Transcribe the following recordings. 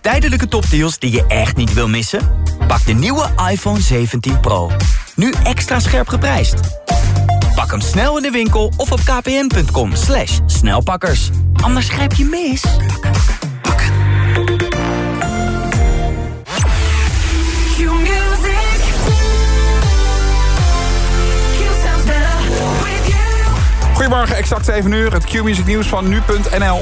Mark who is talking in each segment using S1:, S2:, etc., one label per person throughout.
S1: Tijdelijke topdeals die je echt niet wil missen? Pak de nieuwe iPhone 17 Pro. Nu extra scherp geprijsd. Pak hem snel in de winkel of op kpn.com slash snelpakkers. Anders grijp je mis.
S2: Goedemorgen, exact 7 uur. Het Q-music nieuws van nu.nl.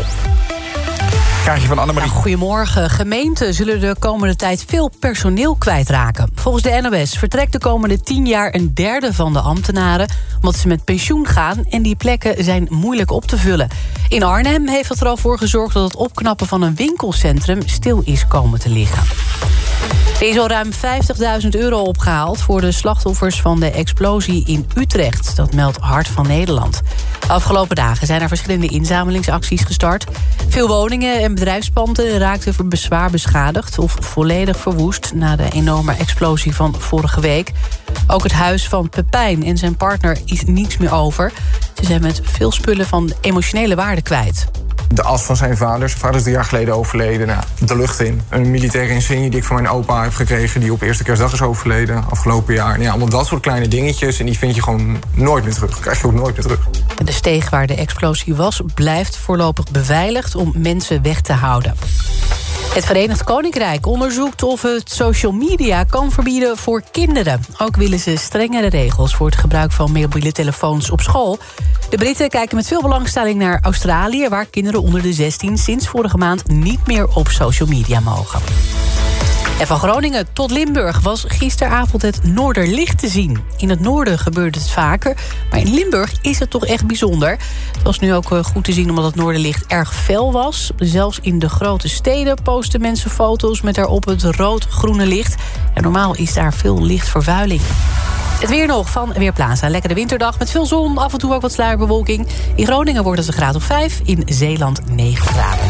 S2: Van
S3: goedemorgen. Gemeenten zullen de komende tijd veel personeel kwijtraken. Volgens de NOS vertrekt de komende 10 jaar een derde van de ambtenaren... omdat ze met pensioen gaan en die plekken zijn moeilijk op te vullen. In Arnhem heeft het er al voor gezorgd dat het opknappen van een winkelcentrum... stil is komen te liggen. Er is al ruim 50.000 euro opgehaald voor de slachtoffers van de explosie in Utrecht. Dat meldt Hart van Nederland. De afgelopen dagen zijn er verschillende inzamelingsacties gestart. Veel woningen en bedrijfspanden raakten zwaar beschadigd... of volledig verwoest na de enorme explosie van vorige week. Ook het huis van Pepijn en zijn partner is niets meer over. Ze zijn met veel spullen van emotionele waarde kwijt
S4: de as van zijn vader. Zijn vader is drie jaar geleden overleden. Nou, de lucht in. Een militaire insigne die ik van mijn opa heb gekregen... die op eerste kerstdag is overleden afgelopen jaar. En ja, allemaal dat soort kleine dingetjes. En die vind je gewoon nooit meer terug. krijg je ook nooit meer terug.
S3: De steeg waar de explosie was... blijft voorlopig beveiligd om mensen weg te houden. Het Verenigd Koninkrijk onderzoekt of het social media kan verbieden voor kinderen. Ook willen ze strengere regels voor het gebruik van mobiele telefoons op school. De Britten kijken met veel belangstelling naar Australië... waar kinderen onder de 16 sinds vorige maand niet meer op social media mogen. En van Groningen tot Limburg was gisteravond het Noorderlicht te zien. In het noorden gebeurt het vaker, maar in Limburg is het toch echt bijzonder. Het was nu ook eh, goed te zien omdat het Noorderlicht erg fel was. Zelfs in de grote steden posten mensen foto's met daarop het rood-groene licht. En normaal is daar veel lichtvervuiling. Het weer nog van Weerplaza. Lekkere winterdag met veel zon, af en toe ook wat sluierbewolking. In Groningen wordt het een graad of 5, in Zeeland 9 graden.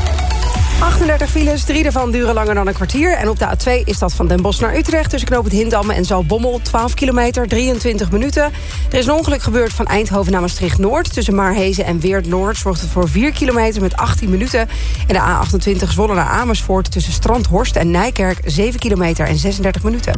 S5: 38 files, drie daarvan duren langer dan een kwartier. En op de A2 is dat van Den Bosch naar Utrecht... tussen knoop het Hindam en Zalbommel, 12 kilometer, 23 minuten. Er is een ongeluk gebeurd van Eindhoven naar Maastricht-Noord... tussen Maarhezen en Weert-Noord zorgt het voor 4 kilometer met 18 minuten. En de A28 Zwolle naar Amersfoort tussen Strandhorst en Nijkerk... 7 kilometer en 36 minuten.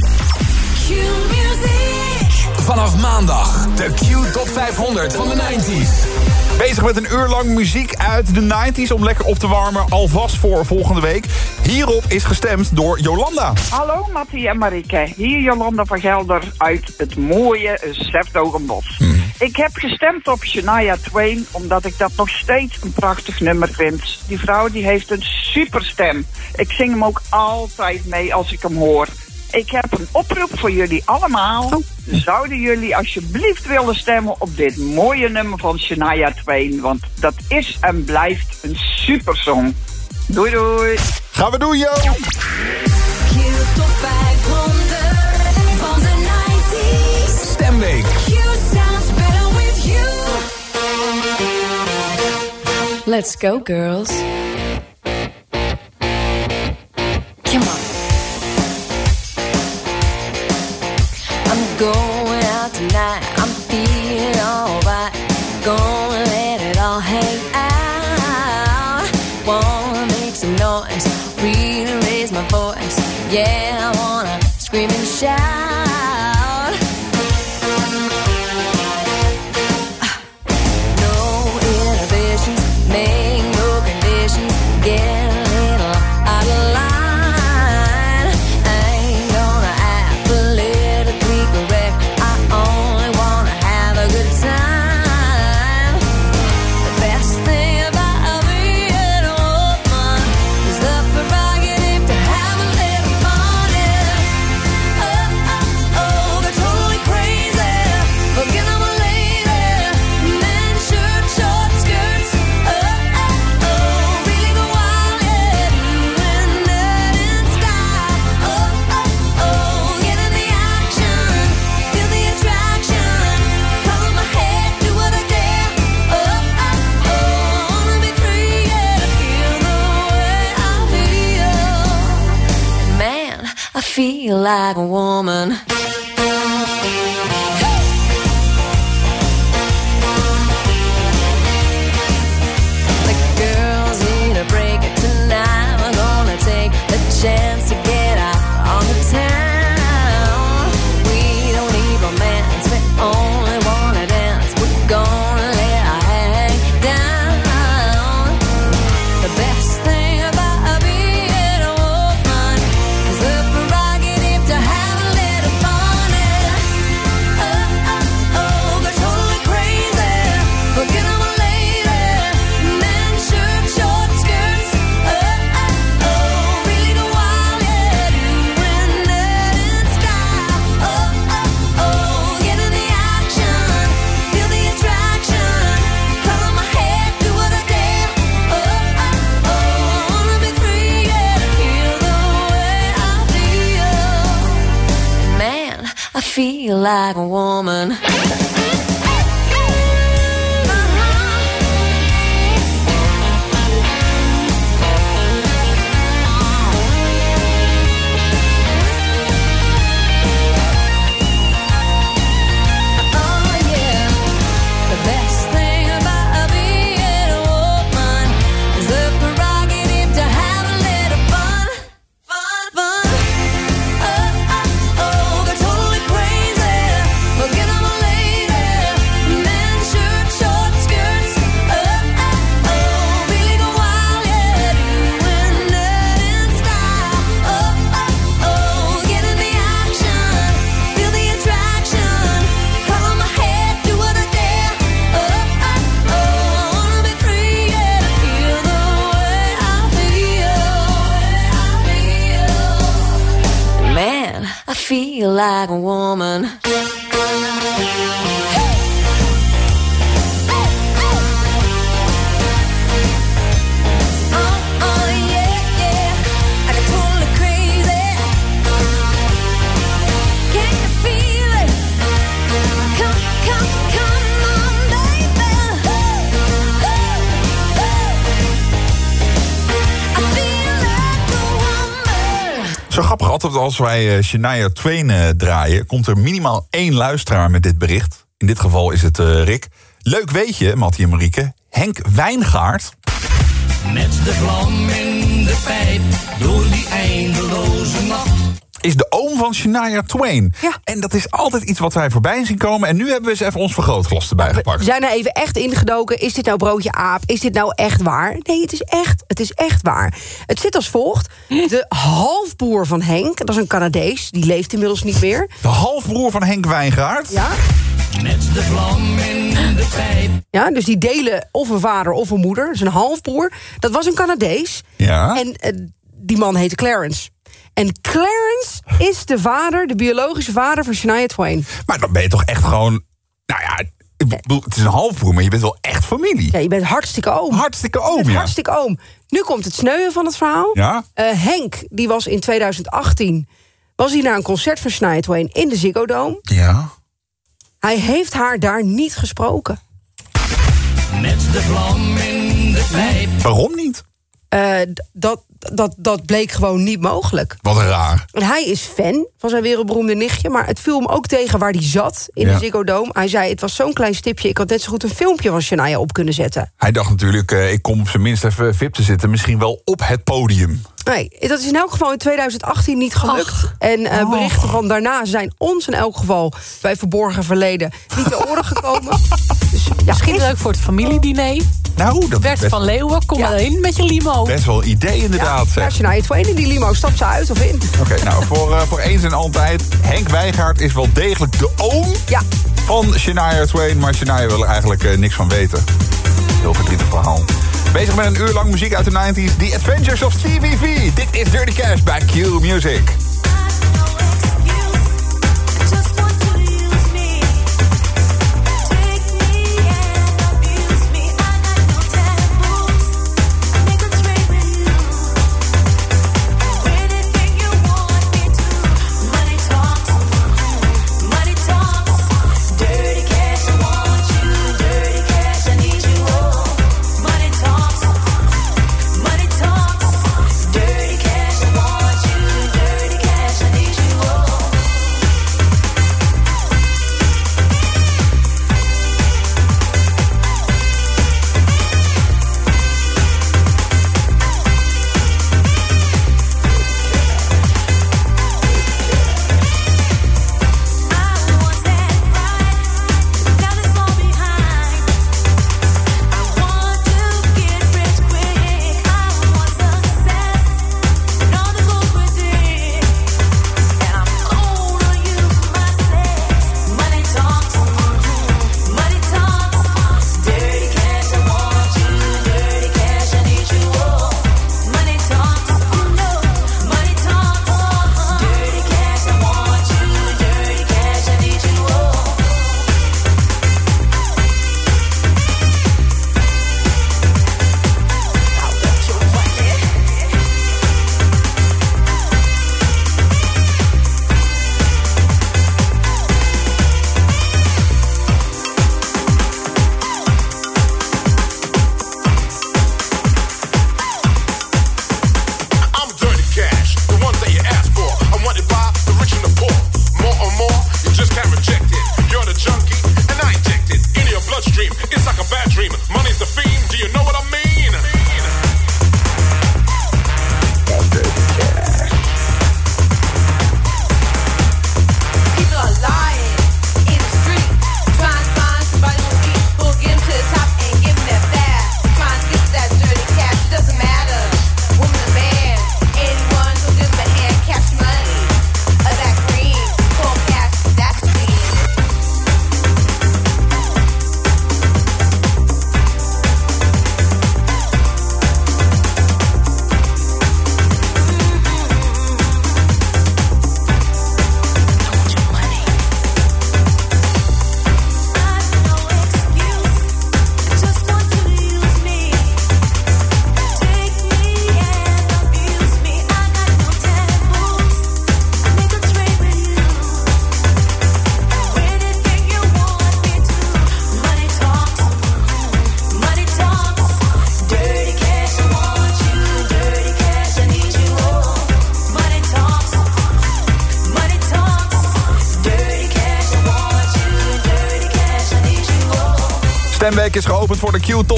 S6: Vanaf maandag de Q Top 500 van de 90s.
S2: Bezig met een uur lang muziek uit de 90s om lekker op te warmen. Alvast voor volgende week. Hierop is gestemd door Jolanda.
S7: Hallo Mattie en Marike. Hier Jolanda van Gelder uit het mooie Zeftogenbos. Mm. Ik heb gestemd op Shania Twain omdat ik dat nog steeds een prachtig nummer vind. Die vrouw die heeft een super stem. Ik zing hem ook altijd mee als ik hem hoor. Ik heb een oproep voor jullie allemaal. Oh. Zouden jullie alsjeblieft willen stemmen op dit mooie nummer van Shania Twain? Want dat is en blijft een super song. Doei doei.
S2: Gaan we doen, yo!
S8: Top 500 van de 90s.
S6: Stemweek.
S8: Let's go, girls. Going out tonight. I'm feeling alright. Gonna let it all hang out. Wanna make some noise, really raise my voice. Yeah, I wanna scream and shout. Like a woman. Like a woman.
S2: Grappig, altijd als wij eh, Shania Twain eh, draaien... komt er minimaal één luisteraar met dit bericht. In dit geval is het eh, Rick. Leuk weet je, Mattie en Marieke. Henk Wijngaard.
S9: Met de vlam in de pijp, door die
S2: van Shania Twain.
S5: Ja.
S2: En dat is altijd iets wat wij voorbij zien komen. En nu hebben we eens even ons vergrootglas erbij
S5: We
S2: gepakt.
S5: zijn er even echt ingedoken. Is dit nou broodje aap? Is dit nou echt waar? Nee, het is echt. Het is echt waar. Het zit als volgt. De halfbroer van Henk, dat is een Canadees. Die leeft inmiddels niet meer.
S2: De halfbroer van Henk Wijngaard.
S5: Ja,
S9: Met de vlam in de pijp.
S5: ja dus die delen of een vader of een moeder. Dat is een halfbroer. Dat was een Canadees.
S2: Ja.
S5: En eh, die man heette Clarence. En Clarence is de vader, de biologische vader van Shania Twain.
S2: Maar dan ben je toch echt gewoon... Nou ja, ik bedoel, het is een halfbroer, maar je bent wel echt familie.
S5: Ja, je bent hartstikke oom.
S2: Hartstikke oom, ja.
S5: hartstikke oom. Nu komt het sneuwen van het verhaal.
S2: Ja?
S5: Eh, Henk, die was in 2018... was hij naar een concert van Shania Twain in de Ziggo Dome.
S2: Ja.
S5: Hij heeft haar daar niet gesproken.
S9: Met de vlam in de pijp.
S2: Waarom niet?
S5: Eh, d- dat, dat, dat bleek gewoon niet mogelijk.
S2: Wat raar.
S5: En hij is fan van zijn wereldberoemde nichtje... maar het viel hem ook tegen waar hij zat in
S2: Ja.
S5: de Ziggo Dome. Hij zei, het was zo'n klein stipje... ik had net zo goed een filmpje van Shania op kunnen zetten.
S2: Hij dacht natuurlijk, eh, ik kom op zijn minst even VIP te zitten. Misschien wel op het podium.
S5: Nee, dat is in elk geval in 2018 niet gelukt. En eh, berichten van daarna zijn ons in elk geval... bij verborgen verleden niet te oren gekomen. Dus, ja,
S10: Misschien
S5: is-
S10: leuk voor het familiediner.
S2: Nou, dat is
S10: Bert
S2: best,
S10: van Leeuwen, kom
S5: Ja.
S10: maar in met je limo.
S2: best wel een idee inderdaad.
S5: Ja. Shania Twain in die limo, stapt ze uit of in?
S2: Oké, nou, voor, eh, voor eens en altijd. Henk Wijgaard is wel degelijk de oom
S5: Ja,
S2: van Shania Twain. Maar Shania wil er eigenlijk eh, niks van weten. Heel verdrietig verhaal. Bezig met een uur lang muziek uit de 90s. The Adventures of Stevie V. Dit is Dirty Cash bij Q Music.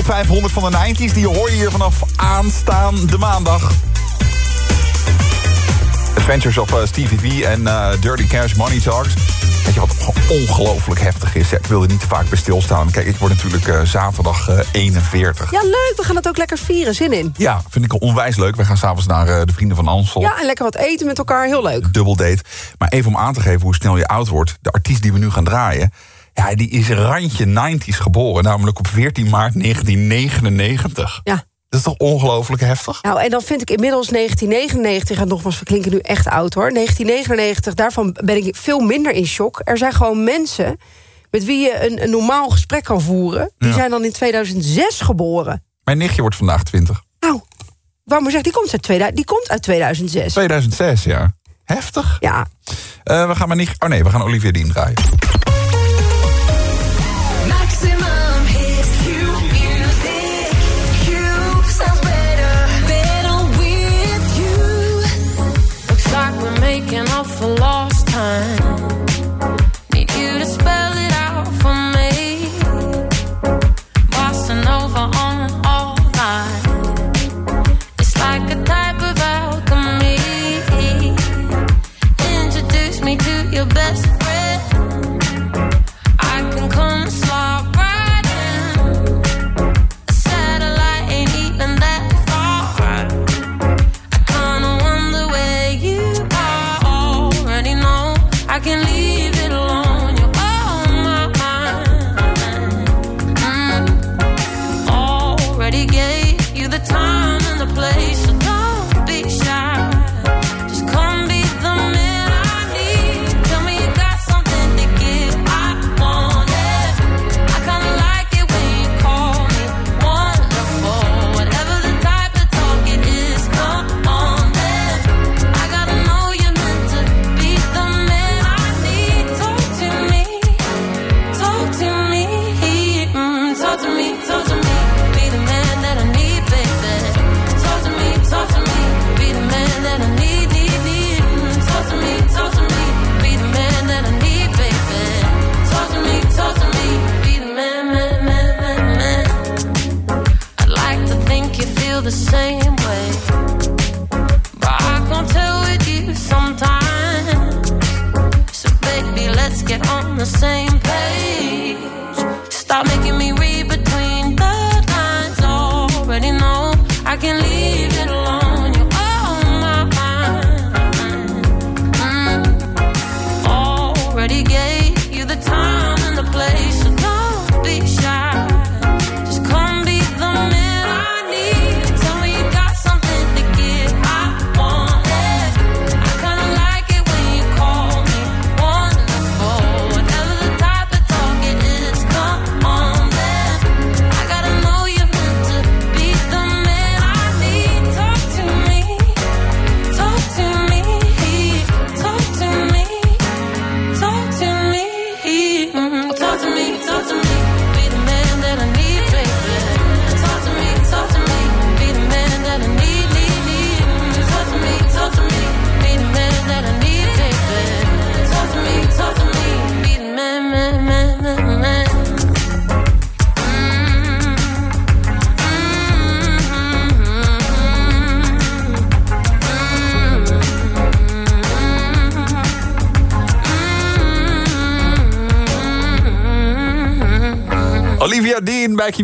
S2: Top 500 van de 90s. Die hoor je hier vanaf aanstaande maandag. Adventures of uh, Stevie V en uh, Dirty Cash Money Talks. Weet je wat ongelooflijk heftig is? Ik wil er niet te vaak bij stilstaan. Kijk, ik word natuurlijk uh, zaterdag 41.
S5: Ja, leuk. We gaan het ook lekker vieren. Zin in.
S2: Ja, vind ik onwijs leuk. We gaan s'avonds naar de Vrienden van Ansel.
S5: Ja, en lekker wat eten met elkaar. Heel leuk.
S2: Dubbel date. Maar even om aan te geven hoe snel je oud wordt. De artiest die we nu gaan draaien... Ja, die is randje 90s geboren. Namelijk op 14 maart 1999.
S5: Ja.
S2: Dat is toch ongelooflijk heftig?
S5: Nou, en dan vind ik inmiddels 1999, en nogmaals, we klinken nu echt oud hoor. 1999, daarvan ben ik veel minder in shock. Er zijn gewoon mensen met wie je een, een normaal gesprek kan voeren. Die
S2: Ja.
S5: zijn dan in 2006 geboren.
S2: Mijn nichtje wordt vandaag 20.
S5: Nou, waarom zeg die komt uit, 2000, die komt uit 2006.
S2: 2006, ja. Heftig.
S5: Ja.
S2: Eh, we gaan maar niet. Oh nee, we gaan Olivia Dean draaien.
S11: The same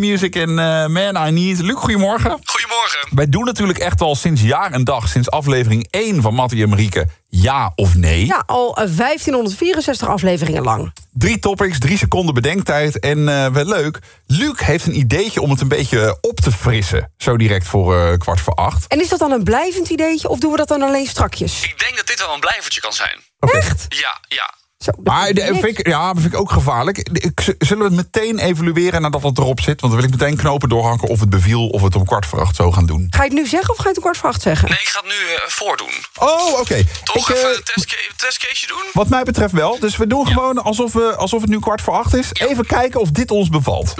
S2: Music en eh, Man I Need. Luc, goedemorgen.
S6: Goedemorgen.
S2: Wij doen natuurlijk echt al sinds jaar en dag, sinds aflevering 1 van Mattie en Marieke, ja of nee.
S5: Ja, al eh, 1564 afleveringen lang.
S2: Drie topics, drie seconden bedenktijd. En eh, wel leuk, Luc heeft een ideetje om het een beetje op te frissen. Zo direct voor eh, kwart voor acht.
S5: En is dat dan een blijvend ideetje of doen we dat dan alleen strakjes?
S6: Ik denk dat dit wel een blijvertje kan zijn.
S5: Echt?
S6: Ja, ja.
S5: Zo,
S2: Maar de, vind ik, ja, dat vind ik ook gevaarlijk. Ik- Zullen we het meteen evalueren nadat het erop zit? Want dan wil ik meteen knopen doorhakken of het beviel... of we het om kwart voor acht zo gaan doen.
S5: Ga je het nu zeggen of ga je het een kwart voor acht zeggen?
S6: Nee, ik ga het nu eh, voordoen.
S2: Oh, oké.
S6: Toch
S2: Ik, eh,
S6: even een testca- testcase doen?
S2: Wat mij betreft wel. Dus we doen gewoon alsof, we, alsof het nu kwart voor acht is. Even kijken of dit ons bevalt.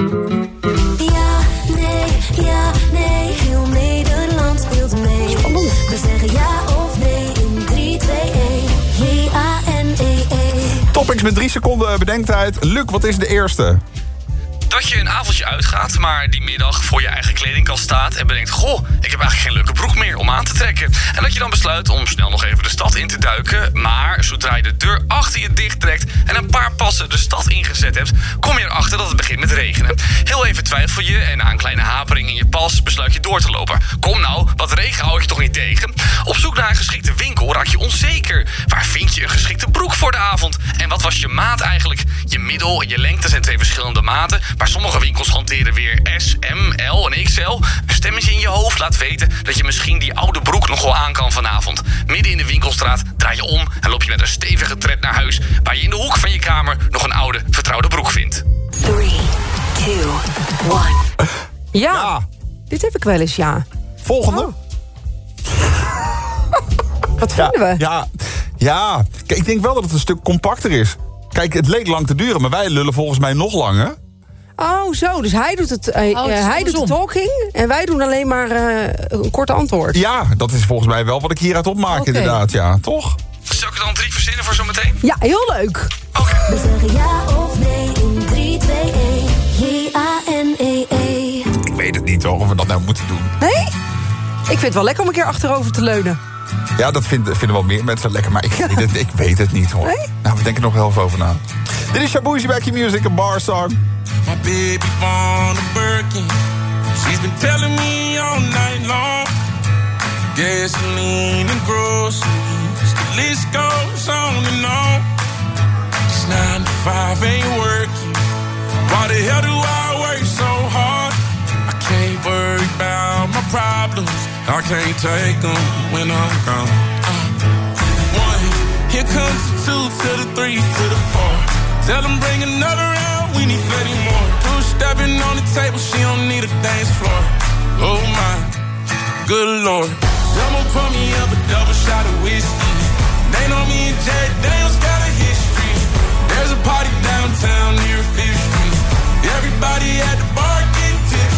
S8: Ja, nee, ja, nee, heel Nederland speelt mee. We zeggen ja
S2: Topics met drie seconden bedenktijd. Luc, wat is de eerste?
S6: Dat je een avondje uitgaat, maar die middag voor je eigen kledingkast staat en bedenkt: Goh, ik heb eigenlijk geen leuke broek meer om aan te trekken. En dat je dan besluit om snel nog even de stad in te duiken. Maar zodra je de deur achter je dicht trekt en een paar passen de stad ingezet hebt, kom je erachter dat het begint met regenen. Heel even twijfel je en na een kleine hapering in je pas besluit je door te lopen. Kom nou, wat regen hou je toch niet tegen? Op zoek naar een geschikte winkel raak je onzeker. Waar vind je een geschikte broek voor de avond? En wat was je maat eigenlijk? Je middel en je lengte zijn twee verschillende maten, maar sommige winkels hanteren weer S, M, L en XL. Een stemmetje in je hoofd laat weten dat je misschien die oude broek nog wel aan kan vanavond. Midden in de winkelstraat draai je om en loop je met een stevige tred naar huis, waar je in de hoek van je kamer nog een oude, vertrouwde broek vindt.
S8: 3, 2, 1.
S5: Ja, dit heb ik wel eens, ja.
S2: Volgende.
S5: Wat vinden we?
S2: Ja, ja. Kijk, ik denk wel dat het een stuk compacter is. Kijk, het leek lang te duren, maar wij lullen volgens mij nog langer.
S5: Oh, zo. Dus hij doet, het, eh,
S10: Oh, het
S5: eh, hij doet de talking en wij doen alleen maar eh, een korte antwoord.
S2: Ja, dat is volgens mij wel wat ik hieruit opmaak, inderdaad. Ja, toch?
S6: Zal ik er dan drie verzinnen voor zometeen?
S5: Ja, heel leuk.
S8: We zeggen ja of nee in 3, 2, 1. J-A-N-E-E.
S2: Ik weet het niet hoor, of we dat nou moeten doen.
S5: Nee? Ik vind het wel lekker om een keer achterover te leunen.
S2: Ja, dat vinden, vinden wel meer mensen lekker, maar ik weet het, ik weet het niet hoor.
S5: Nee?
S2: Nou, we denken er nog wel even over na. Dit is Shabuzi Back Your Music, een bar song.
S12: My baby born a Birkin. She's been telling me all night long. Gasoline and groceries. The list goes on and on. It's nine to five ain't working. Why the hell do I work so hard? I can't worry about my problems. I can't take them when I'm gone. Uh, one, here comes the two to the three to the four. Tell them bring another round, we need plenty more. Two stepping on the table, she don't need a dance floor. Oh my, good lord. Someone pour me up a double shot of whiskey. They know me and Jack Daniels got a history. There's a party downtown near Fifth Street. Everybody at the bar getting tipsy.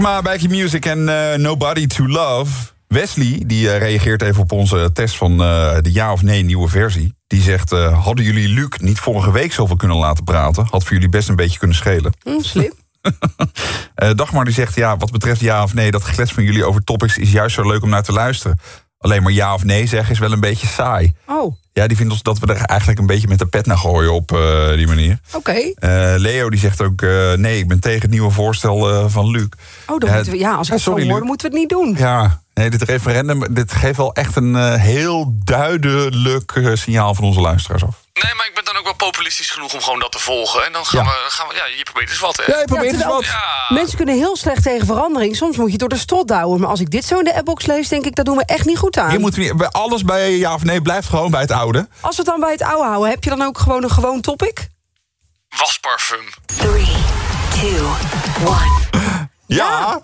S2: Back Your Music en eh, Nobody to Love. Wesley, die eh, reageert even op onze test van eh, de ja of nee nieuwe versie. Die zegt, hadden jullie Luc niet vorige week zoveel kunnen laten praten? Had voor jullie best een beetje kunnen schelen.
S5: Hm, slim.
S2: Dagmar die zegt, ja, wat betreft ja of nee... dat geklets van jullie over topics is juist zo leuk om naar te luisteren. Alleen maar ja of nee zeggen is wel een beetje saai.
S5: Oh,
S2: Ja, die vindt ons dat we er eigenlijk een beetje met de pet naar gooien op eh, die manier.
S5: oké.
S2: Eh, Leo die zegt ook, eh, nee, ik ben tegen het nieuwe voorstel van Luc.
S5: Oh, dan moeten we, ja, als
S2: ja,
S5: het zo
S2: Luc.
S5: moeten we het niet doen.
S2: Ja, nee, dit referendum dit geeft wel echt een eh, heel duidelijk eh, signaal van onze luisteraars af.
S6: Nee, maar ik ben dan ook wel populistisch genoeg om gewoon dat te volgen. En dan gaan,
S2: Ja.
S6: we, gaan we... Ja, je probeert eens wat, hè?
S2: Ja, je probeert eens
S5: terwijl
S2: wat.
S6: Ja.
S5: Mensen kunnen heel slecht tegen verandering. Soms moet je door de strot douwen. Maar als ik dit zo in de appbox lees, denk ik, dat doen we echt niet goed aan.
S2: Moeten we, bij alles bij ja of nee blijft gewoon bij het oude.
S5: Als we het dan bij het oude houden, heb je dan ook gewoon een gewoon topic?
S6: Wasparfum.
S8: 3, 2, 1.
S2: Ja!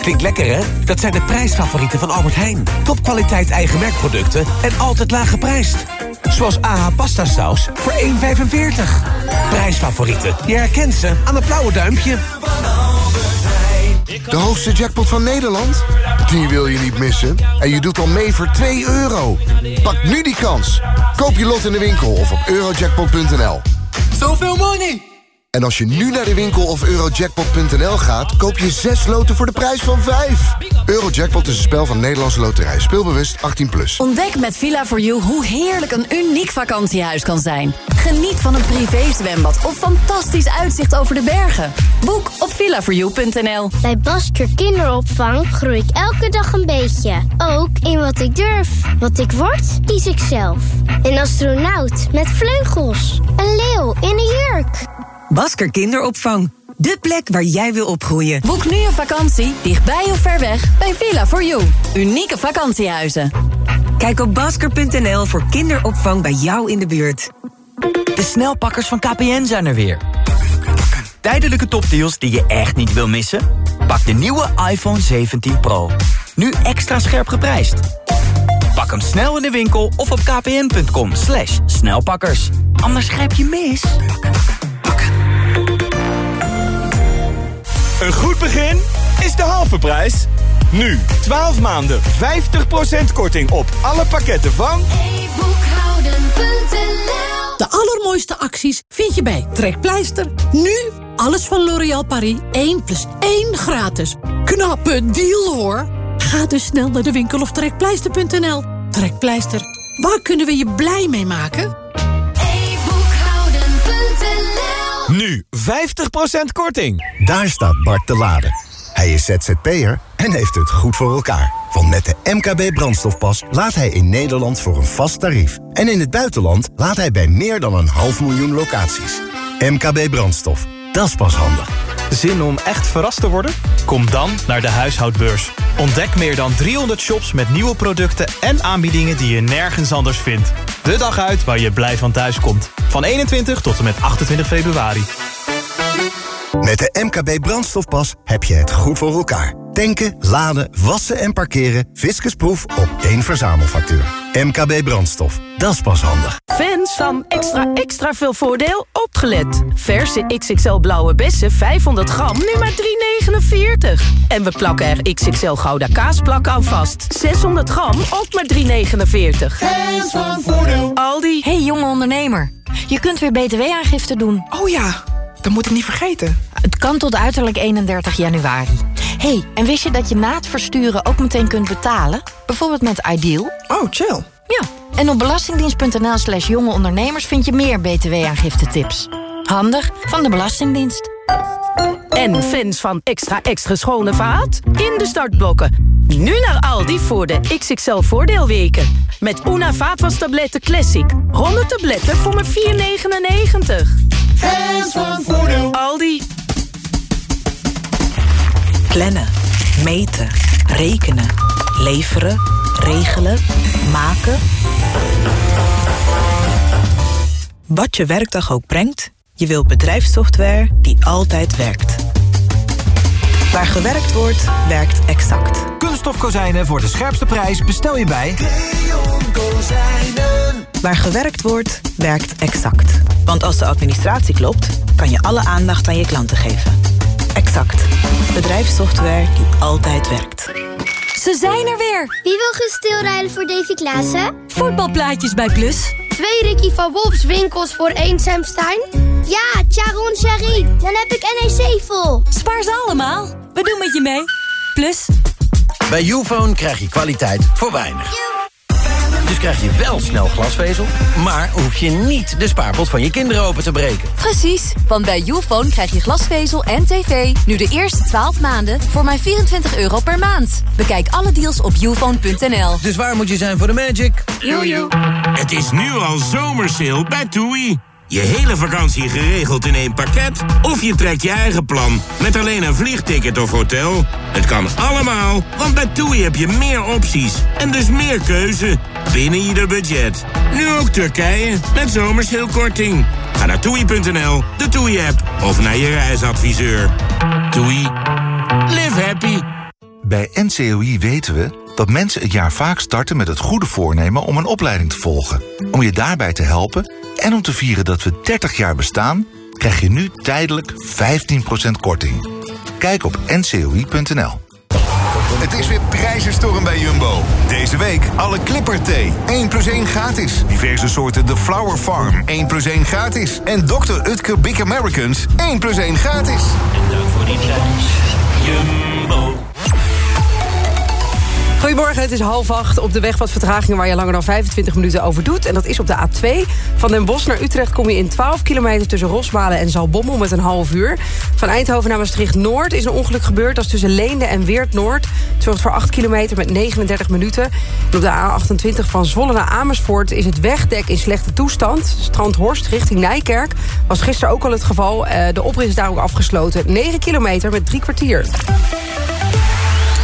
S13: Klinkt lekker, hè? Dat zijn de prijsfavorieten van Albert Heijn. Topkwaliteit eigen merkproducten en altijd laag geprijsd. Zoals AH pasta saus voor 1,45. Prijsfavorieten. Je herkent ze aan het blauwe duimpje.
S14: De hoogste jackpot van Nederland? Die wil je niet missen. En je doet al mee voor 2 euro. Pak nu die kans. Koop je lot in de winkel of op eurojackpot.nl.
S15: Zoveel money!
S14: En als je nu naar de winkel of eurojackpot.nl gaat... koop je 6 loten voor de prijs van 5. Eurojackpot is een spel van Nederlandse Loterij. Speelbewust 18+. Plus.
S16: Ontdek met Villa4You hoe heerlijk een uniek vakantiehuis kan zijn. Geniet van een privézwembad of fantastisch uitzicht over de bergen. Boek op villa4you.nl.
S17: Bij Basker Kinderopvang groei ik elke dag een beetje. Ook in wat ik durf. Wat ik word, kies ik zelf. Een astronaut met vleugels. Een leeuw in een jurk.
S18: Basker Kinderopvang. De plek waar jij wil opgroeien.
S16: Boek nu een vakantie, dichtbij of ver weg, bij Villa4You. Unieke vakantiehuizen.
S18: Kijk op basker.nl voor kinderopvang bij jou in de buurt.
S1: De snelpakkers van KPN zijn er weer. Tijdelijke topdeals die je echt niet wil missen? Pak de nieuwe iPhone 17 Pro. Nu extra scherp geprijsd. Pak hem snel in de winkel of op kpn.com slash snelpakkers. Anders grijp je mis.
S19: Een goed begin is de halve prijs. Nu, 12 maanden, 50% korting op alle pakketten van...
S20: De allermooiste acties vind je bij Trekpleister. Nu alles van L'Oréal Paris 1 plus 1 gratis. Knappe deal hoor. Ga dus snel naar de winkel of trekpleister.nl. Trekpleister, waar kunnen we je blij mee maken?
S19: Nu 50% korting.
S21: Daar staat Bart te laden. Hij is ZZP'er en heeft het goed voor elkaar. Want met de MKB brandstofpas laat hij in Nederland voor een vast tarief. En in het buitenland laat hij bij meer dan een half miljoen locaties. MKB brandstof, dat is pas handig.
S22: Zin om echt verrast te worden? Kom dan naar de huishoudbeurs. Ontdek meer dan 300 shops met nieuwe producten en aanbiedingen die je nergens anders vindt. De dag uit waar je blij van thuis komt. Van 21 tot en met 28 februari.
S21: Met de MKB brandstofpas heb je het goed voor elkaar. Tanken, laden, wassen en parkeren. Fiscusproef op één verzamelfactuur. MKB brandstof, dat is pas handig.
S23: Fans van extra extra veel voordeel opgelet. Verse XXL blauwe bessen 500 gram nu maar 3,49. En we plakken er XXL gouda kaasplak aan vast. 600 gram ook maar 3,49.
S11: Fans van voordeel.
S23: Aldi.
S24: Hey jonge ondernemer, je kunt weer btw-aangifte doen.
S25: Oh ja, dat moet ik niet vergeten.
S24: Het kan tot uiterlijk 31 januari. hey, en wist je dat je na het versturen ook meteen kunt betalen? Bijvoorbeeld met Ideal?
S25: Oh, chill.
S24: Ja, en op belastingdienst.nl slash jonge ondernemers vind je meer btw-aangifte tips. Handig van de Belastingdienst.
S23: En fans van extra extra schone vaat? In de startblokken. Nu naar Aldi voor de XXL voordeelweken. Met Una vaatwastabletten Classic. 100 tabletten voor maar 4,99.
S11: Fans van voordeel.
S23: Aldi.
S18: Plannen, meten, rekenen, leveren, regelen, maken. Wat je werkdag ook brengt, je wilt bedrijfssoftware die altijd werkt. Waar gewerkt wordt, werkt exact.
S26: Kunststof kozijnen voor de scherpste prijs bestel je bij...
S18: Waar gewerkt wordt, werkt exact. Want als de administratie klopt, kan je alle aandacht aan je klanten geven. Exact. Bedrijfssoftware die altijd werkt.
S16: Ze zijn er weer!
S17: Wie wil gaan stilrijden voor Davy Klaassen?
S16: Voetbalplaatjes bij Plus.
S17: Twee Ricky van Wolfs winkels voor één Sam Stein? Ja, Charon Sherry. Dan heb ik NEC vol.
S16: Spaar ze allemaal. We doen met je mee. Plus.
S27: Bij Ufone krijg je kwaliteit voor weinig. Dus krijg je wel snel glasvezel, maar hoef je niet de spaarpot van je kinderen open te breken.
S16: Precies, want bij Youfone krijg je glasvezel en tv... nu de eerste 12 maanden voor maar 24 euro per maand. Bekijk alle deals op youfone.nl.
S27: Dus waar moet je zijn voor de magic?
S16: Jojo.
S28: Het is nu al zomersale bij TUI. Je hele vakantie geregeld in één pakket? Of je trekt je eigen plan met alleen een vliegticket of hotel? Het kan allemaal, want bij TUI heb je meer opties en dus meer keuze binnen ieder budget. Nu ook Turkije met zomersheelkorting. Ga naar toei.nl, de TUI-app of naar je reisadviseur. TUI. Live happy.
S29: Bij NCOI weten we dat mensen het jaar vaak starten met het goede voornemen om een opleiding te volgen. Om je daarbij te helpen en om te vieren dat we 30 jaar bestaan, krijg je nu tijdelijk 15% korting. Kijk op ncoi.nl.
S30: Het is weer prijzenstorm bij Jumbo. Deze week alle Clipper thee. 1 plus 1 gratis. Diverse soorten The Flower Farm. 1 plus 1 gratis. En Dr. Utker Big Americans. 1 plus 1 gratis.
S31: En dank voor die prijs. Jumbo.
S5: Goedemorgen, het is half acht. Op de weg wat vertragingen waar je langer dan 25 minuten over doet. En dat is op de A2. Van Den Bosch naar Utrecht kom je in 12 kilometer tussen Rosmalen en Zalbommel met een half uur. Van Eindhoven naar Maastricht-Noord is een ongeluk gebeurd. Dat is tussen Leende en Weert-Noord. Het zorgt voor 8 kilometer met 39 minuten. En op de A28 van Zwolle naar Amersfoort is het wegdek in slechte toestand. Strandhorst richting Nijkerk was gisteren ook al het geval. Eh, De oprit is daar ook afgesloten. 9 kilometer met drie kwartier.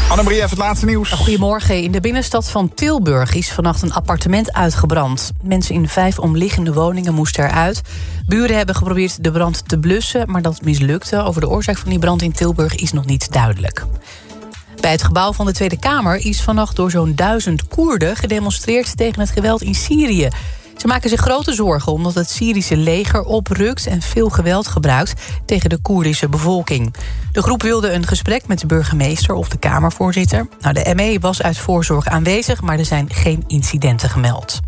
S2: Annemarie, even het laatste nieuws.
S3: Goedemorgen. In de binnenstad van Tilburg is vannacht een appartement uitgebrand. Mensen in vijf omliggende woningen moesten eruit. Buren hebben geprobeerd de brand te blussen, maar dat mislukte. Over de oorzaak van die brand in Tilburg is nog niet duidelijk. Bij het gebouw van de Tweede Kamer is vannacht door zo'n duizend Koerden gedemonstreerd tegen het geweld in Syrië. Ze maken zich grote zorgen omdat het Syrische leger oprukt en veel geweld gebruikt tegen de Koerdische bevolking. De groep wilde een gesprek met de burgemeester of de Kamervoorzitter. Nou, de ME was uit voorzorg aanwezig, maar er zijn geen incidenten gemeld.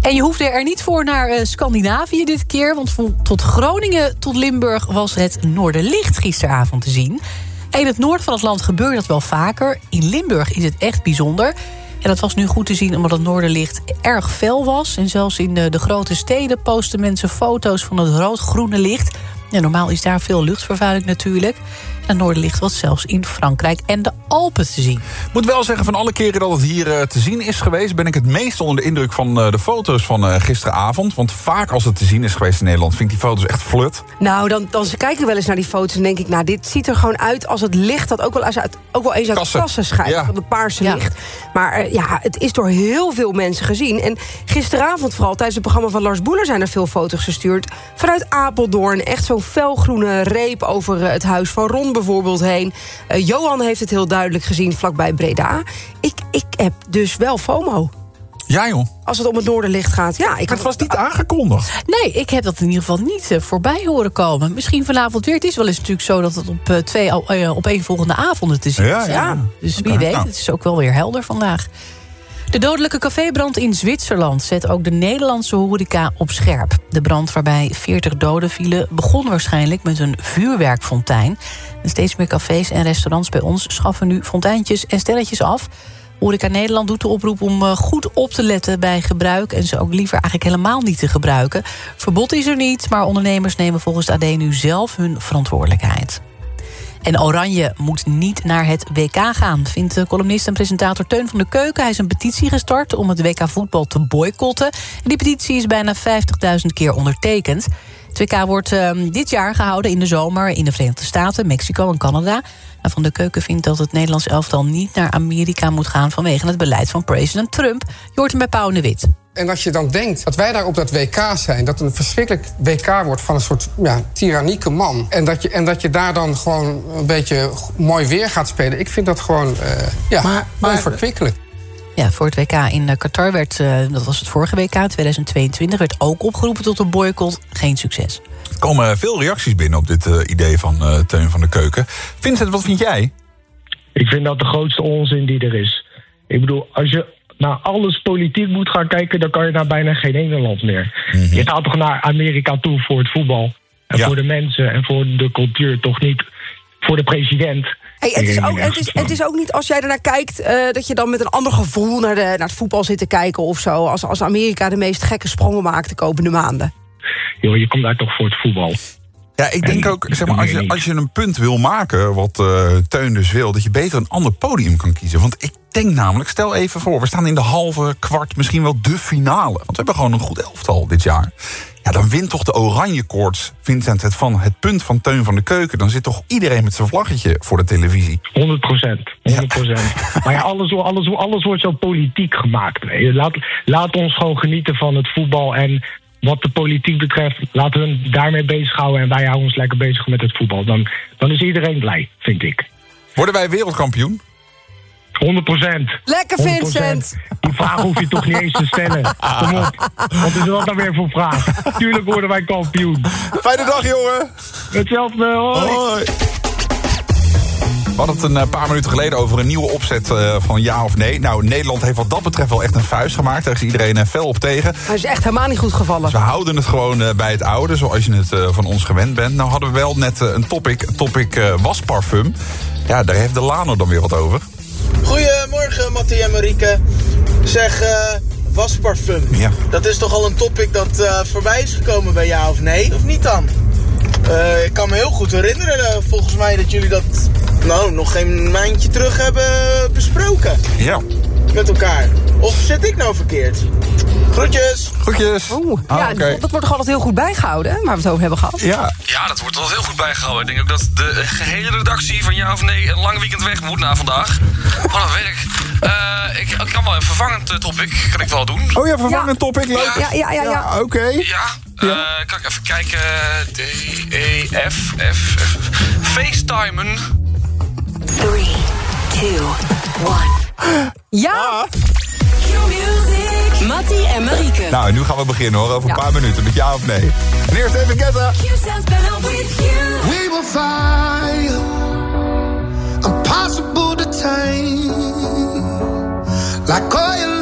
S3: En je hoefde er niet voor naar eh, Scandinavië dit keer... want van tot Groningen tot Limburg was het Noorderlicht gisteravond te zien. In het noorden van het land gebeurt dat wel vaker. In Limburg is het echt bijzonder. En dat was nu goed te zien omdat het Noorderlicht erg fel was. En zelfs in de, de grote steden posten mensen foto's van het rood-groene licht... Ja, normaal is daar veel luchtvervuiling natuurlijk. En Noorderlicht was zelfs in Frankrijk en de Alpen te zien.
S2: moet wel zeggen, van alle keren dat het hier eh, te zien is geweest... ben ik het meest onder de indruk van eh, de foto's van eh, gisteravond. Want vaak als het te zien is geweest in Nederland... vind ik die foto's echt flut.
S5: Nou, dan, dan kijk ik wel eens naar die foto's en denk ik... nou, dit ziet er gewoon uit als het licht dat ook wel eens uit, ook wel eens uit
S2: Kassen.
S5: kassen schijnt.
S2: Ja.
S5: Van het paarse
S2: Ja.
S5: licht. Maar eh, ja, het is door heel veel mensen gezien. En gisteravond vooral tijdens het programma van Lars Boeler... zijn er veel foto's gestuurd vanuit Apeldoorn. Echt zo'n felgroene reep over het huis van Ron bijvoorbeeld heen. Eh, Johan heeft het heel duidelijk gezien vlakbij Breda. Ik, ik heb dus wel FOMO.
S2: Ja, joh.
S5: Als het om het noorderlicht gaat. Ja, ik
S2: het was niet aangekondigd.
S3: Nee, ik heb dat in ieder geval niet eh, voorbij horen komen. Misschien vanavond weer. Het is wel eens natuurlijk zo dat het op eh, twee uh, opeenvolgende avonden te zien Ja, is. ja. Dus wie weet, nou. het is ook wel weer helder vandaag. De dodelijke cafébrand in Zwitserland zet ook de Nederlandse horeca op scherp. De brand waarbij 40 doden vielen begon waarschijnlijk met een vuurwerkfontein. En steeds meer cafés en restaurants bij ons schaffen nu fonteintjes en sterretjes af. Horeca Nederland doet de oproep om eh, goed op te letten bij gebruik... en ze ook liever eigenlijk helemaal niet te gebruiken. Verbod is er niet, maar ondernemers nemen volgens AD nu zelf hun verantwoordelijkheid. En Oranje moet niet naar het WK gaan, vindt de columnist en presentator Teun van de Keuken. Hij is een petitie gestart om het WK voetbal te boycotten. En die petitie is bijna 50.000 keer ondertekend. Het WK wordt uh, dit jaar gehouden in de zomer in de Verenigde Staten, Mexico en Canada. En van de Keuken vindt dat het Nederlands elftal niet naar Amerika moet gaan vanwege het beleid van president Trump. Je hoort hem bij Pauw de Wit.
S32: En als je dan denkt dat wij daar op dat WK zijn... dat het een verschrikkelijk WK wordt van een soort ja, tyrannieke man... En dat, je, en dat je daar dan gewoon een beetje mooi weer gaat spelen... ik vind dat gewoon uh, ja,
S33: Maar- maar-
S32: onverkwikkelijk.
S3: Ja, voor het WK in eh, Qatar werd, eh, dat was het vorige WK, 2022... werd ook opgeroepen tot een boycott. Geen succes.
S2: Er komen veel reacties binnen op dit eh, idee van eh, Teun van de Keuken. Vincent, wat vind jij?
S34: Ik vind dat de grootste onzin die er is. Ik bedoel, als je naar alles politiek moet gaan kijken, dan kan je naar bijna geen Nederland meer. Je gaat toch naar Amerika toe voor het voetbal. En voor de mensen en voor de cultuur, toch niet voor de president.
S5: Hey, het, is ook,
S34: niet
S5: het, is, het is ook niet als jij ernaar kijkt... eh, dat je dan met een ander gevoel naar, de, naar het voetbal zit te kijken of zo. Als, als Amerika de meest gekke sprongen maakt de komende maanden.
S34: Joh, je komt daar toch voor het voetbal.
S2: Ja, ik denk ook, zeg maar, als je, als je een punt wil maken, wat eh, Teun dus wil, dat je beter een ander podium kan kiezen. Want ik denk namelijk, stel even voor, we staan in de halve, kwart, misschien wel de finale. Want we hebben gewoon een goed elftal dit jaar. Ja, dan wint toch de oranje koorts, Vincent, het, van het punt van Teun van de Keuken. Dan zit toch iedereen met zijn vlaggetje voor de televisie.
S34: 100 procent. 100 procent. Maar ja, alles, alles, alles wordt zo politiek gemaakt. Laat, laat ons gewoon genieten van het voetbal. En wat de politiek betreft, laten we hem daarmee bezighouden. En wij houden ons lekker bezig met het voetbal. Dan, dan is iedereen blij, vind ik.
S2: Worden wij wereldkampioen?
S34: 100 procent.
S5: Lekker, Vincent.
S34: Die vraag hoef je toch niet eens te stellen. Kom op. Wat is dat nou weer voor vraag? Tuurlijk worden wij kampioen.
S2: Fijne dag, jongen.
S34: Hetzelfde. Hoi.
S2: We hadden het een eh, paar minuten geleden over een nieuwe opzet eh, van ja of nee. Nou, Nederland heeft wat dat betreft wel echt een vuist gemaakt. Daar is iedereen eh, fel op tegen.
S5: Hij is echt helemaal niet goed gevallen.
S2: Dus we houden het gewoon bij het oude, zoals je het van ons gewend bent. Nou hadden we wel net een topic, topic eh, wasparfum. Ja, daar heeft de Lano dan weer wat over.
S35: Goedemorgen, Mattie en Marieke. Zeg, eh, wasparfum.
S2: Ja.
S35: Dat is toch al een topic dat eh, voorbij is gekomen bij ja of nee? Of niet dan? Eh, ik kan me heel goed herinneren, eh, volgens mij, dat jullie dat nou, nog geen maandje terug hebben besproken.
S2: Ja.
S35: Met elkaar. Of zit ik nou verkeerd? Groetjes.
S2: Groetjes.
S5: Oeh, ja,
S35: oké.
S5: dat wordt toch altijd heel goed bijgehouden, hè, waar we het over hebben gehad.
S2: Ja.
S6: Ja, dat wordt wel heel goed bijgehouden. Ik denk ook dat de gehele redactie van Ja of Nee een lang weekend weg moet na vandaag. Wat een werk. Eh, ik, ik kan wel een vervangend eh, topic, kan ik wel doen.
S2: Oh ja, vervangend topic, leuk.
S5: Ja, ja, ja. ja.
S2: Oké.
S6: Ja, eh, kan ik even kijken. D, E, F, F, F. FaceTimen.
S8: 3, 2, 1.
S5: Ja!
S8: Mattie en Marieke.
S2: Nou, nu gaan we beginnen hoor, over een paar minuten met ja of nee. En eerst even Ketta.
S36: We will fire, impossible to tame, like oil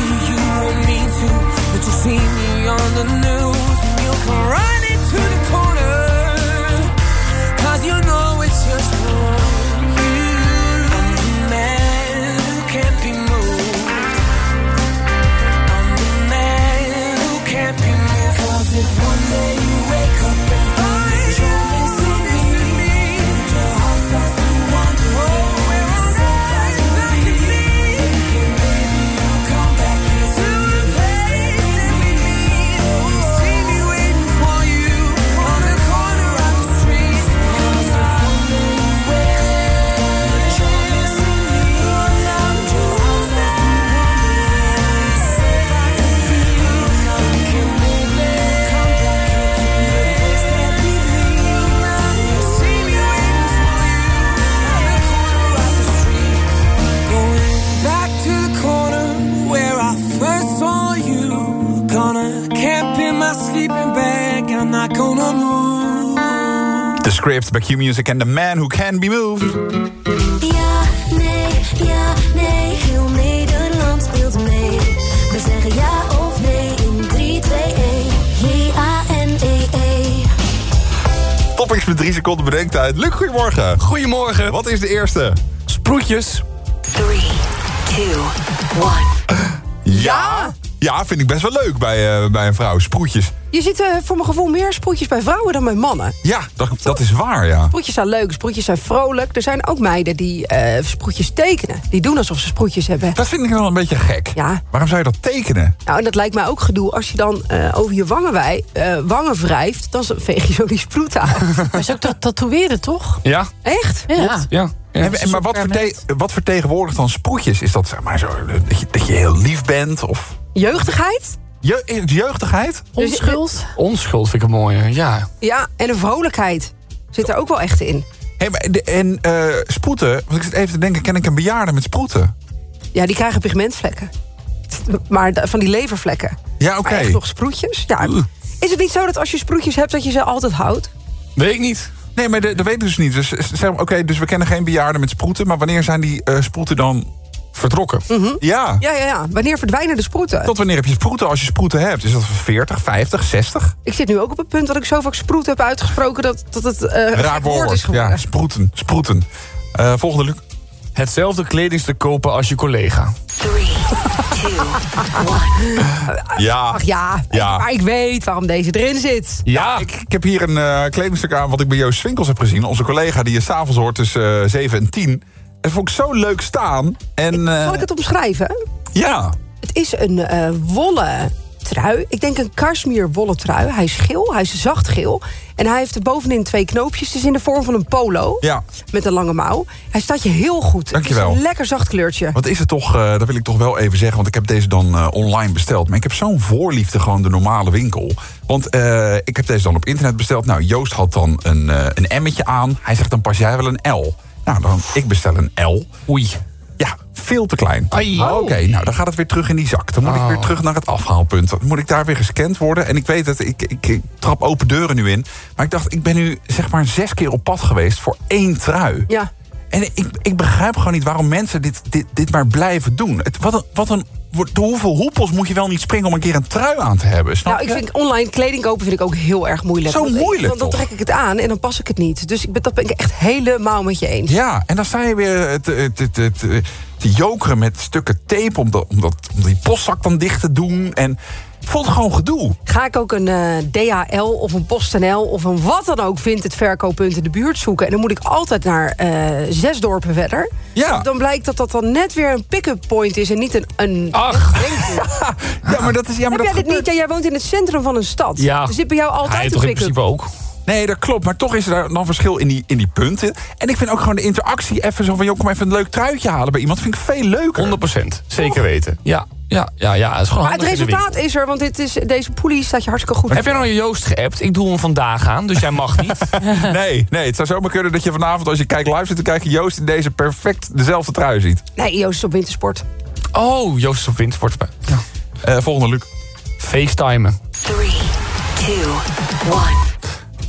S37: be
S2: Q-Music en The Man Who Can Be Moved.
S11: Ja, nee, ja, nee, heel Nederland speelt mee. We zeggen ja of nee in 3, 2, 1. J-A-N-E-E.
S2: Topics met drie seconden bedenktijd. Luc, goedemorgen.
S38: Goedemorgen.
S2: Wat is de eerste?
S38: Sproetjes.
S11: 3, 2, 1.
S2: Ja. Ja, vind ik best wel leuk bij, eh, bij een vrouw. Sproetjes.
S5: Je ziet eh, voor mijn gevoel meer sproetjes bij vrouwen dan bij mannen.
S2: Ja, dat, dat is waar, ja.
S5: Sproetjes zijn leuk, sproetjes zijn vrolijk. Er zijn ook meiden die eh, sproetjes tekenen. Die doen alsof ze sproetjes hebben.
S2: Dat vind ik wel een beetje gek.
S5: Ja.
S2: Waarom zou je dat tekenen?
S5: Nou, en dat lijkt mij ook gedoe. Als je dan eh, over je wangen, wij, eh, wangen wrijft... dan veeg je zo die sproet aan.
S3: Maar is ook dat tatoeëren, toch?
S38: Ja.
S5: Echt?
S3: Ja.
S38: Ja.
S2: En, en maar wat, verte- wat vertegenwoordigt dan sproetjes? Is dat zeg maar zo dat je, dat je heel lief bent? Of
S5: Jeugdigheid?
S2: je, jeugdigheid?
S5: Onschuld?
S38: Onschuld vind ik een mooie, ja.
S5: Ja, en een vrolijkheid zit er ook wel echt in.
S2: Hey, maar de- en eh, sproeten, want ik zit even te denken... ken ik een bejaarde met sproeten?
S5: Ja, die krijgen pigmentvlekken. Maar van die levervlekken.
S2: Ja, oké.
S5: Echt nog sproetjes? Ja, Is het niet zo dat als je sproetjes hebt, dat je ze altijd houdt?
S2: Weet ik niet. Nee, maar dat weten we dus niet. Dus, zeg maar, Oké, dus we kennen geen bejaarden met sproeten. Maar wanneer zijn die eh, sproeten dan vertrokken? Ja.
S5: Mhm. Ja, ja, ja. Wanneer verdwijnen de sproeten?
S2: Tot wanneer heb je sproeten als je sproeten hebt? Is dat 40, 50, 60?
S5: Ik zit nu ook op het punt dat ik zo vaak sproet heb uitgesproken... dat, dat het eh, een
S2: Raar
S5: woord is geworden.
S2: Ja, sproeten. Sproeten. Eh, volgende, Luc.
S38: Hetzelfde kledingstuk kopen als je collega.
S2: Ja.
S5: Ach ja,
S2: Ja.
S5: maar ik weet waarom deze erin zit.
S2: Ja, ik, ik heb hier een eh, kledingstuk aan wat ik bij Joost Winkels heb gezien. Onze collega die je s'avonds hoort tussen eh, 7 en 10. Dat vond ik zo leuk staan. En, eh,
S5: Zal ik het omschrijven?
S2: Ja.
S5: Het is een eh, wollen trui. Ik denk een kashmir wollen trui. Hij is geel, hij is zacht geel. En hij heeft er bovenin twee knoopjes. Het is in de vorm van een polo.
S2: Ja.
S5: Met een lange mouw. Hij staat je heel goed.
S2: Dankjewel.
S5: Het is een lekker zacht kleurtje.
S2: Wat is het toch, eh, dat wil ik toch wel even zeggen... want ik heb deze dan eh, online besteld. Maar ik heb zo'n voorliefde gewoon de normale winkel. Want eh, ik heb deze dan op internet besteld. Nou, Joost had dan een, eh een M'tje aan. Hij zegt, dan pas jij wel een L. Nou, dan, ik bestel een L. Oei. Ja, veel te klein. Oké, nou dan gaat het weer terug in die zak. Dan moet ik weer terug naar het afhaalpunt. Dan moet ik daar weer gescand worden. En ik weet het, ik, ik, ik trap open deuren nu in. Maar ik dacht, ik ben nu zeg maar zes keer op pad geweest voor één trui.
S5: Ja.
S2: En ik, ik begrijp gewoon niet waarom mensen dit, dit, dit maar blijven doen. Het, wat een, wat een, door hoeveel hoepels moet je wel niet springen om een keer een trui aan te hebben? Snap
S5: Nou, ik
S2: je?
S5: vind online kleding kopen vind ik ook heel erg moeilijk.
S2: Zo
S5: Want ik-
S2: moeilijk,
S5: Want dan trek ik het aan en dan pas ik het niet. Dus ik ben, dat ben ik echt helemaal met je eens.
S2: Ja, en dan sta je weer te, te, te, te, jokeren met stukken tape... Om, dat, om, dat, om die postzak dan dicht te doen. En ik vond het gewoon gedoe.
S5: Ga ik ook een eh, DHL of een PostNL of een wat dan ook vindt het verkooppunt in de buurt zoeken. En dan moet ik altijd naar eh, zes dorpen verder.
S2: Ja.
S5: Dan blijkt dat dat dan net weer een pick-up point is en niet een... een
S38: Ach.
S2: Ja, maar dat is... Ja, maar
S5: Heb
S2: dat
S5: jij dit niet? Ja, jij woont in het centrum van een stad.
S38: Ja.
S5: Dus dit bij jou
S38: Hij
S5: altijd een
S38: toch in
S5: pick-up.
S38: principe ook.
S2: Nee, dat klopt. Maar toch is er dan verschil in die, in die punten. En ik vind ook gewoon de interactie even zo van... joh, kom even een leuk truitje halen bij iemand. Vind ik veel leuker.
S38: 100%. Zeker weten. Ja, ja, ja, ja. Het is gewoon
S5: Maar het resultaat is er, want dit is, deze poelie staat je hartstikke goed.
S38: Heb jij nou je Joost geappt? Ik doe hem vandaag aan, dus jij mag niet.
S2: Nee, nee, het zou zomaar kunnen dat je vanavond als je kijkt live zit... te kijken Joost in deze perfect dezelfde trui ziet.
S5: Nee, Joost is op wintersport.
S38: Oh, Joost is op windsport. Ja.
S2: Eh, volgende, Luc.
S38: FaceTimen.
S16: 3, 2, 1.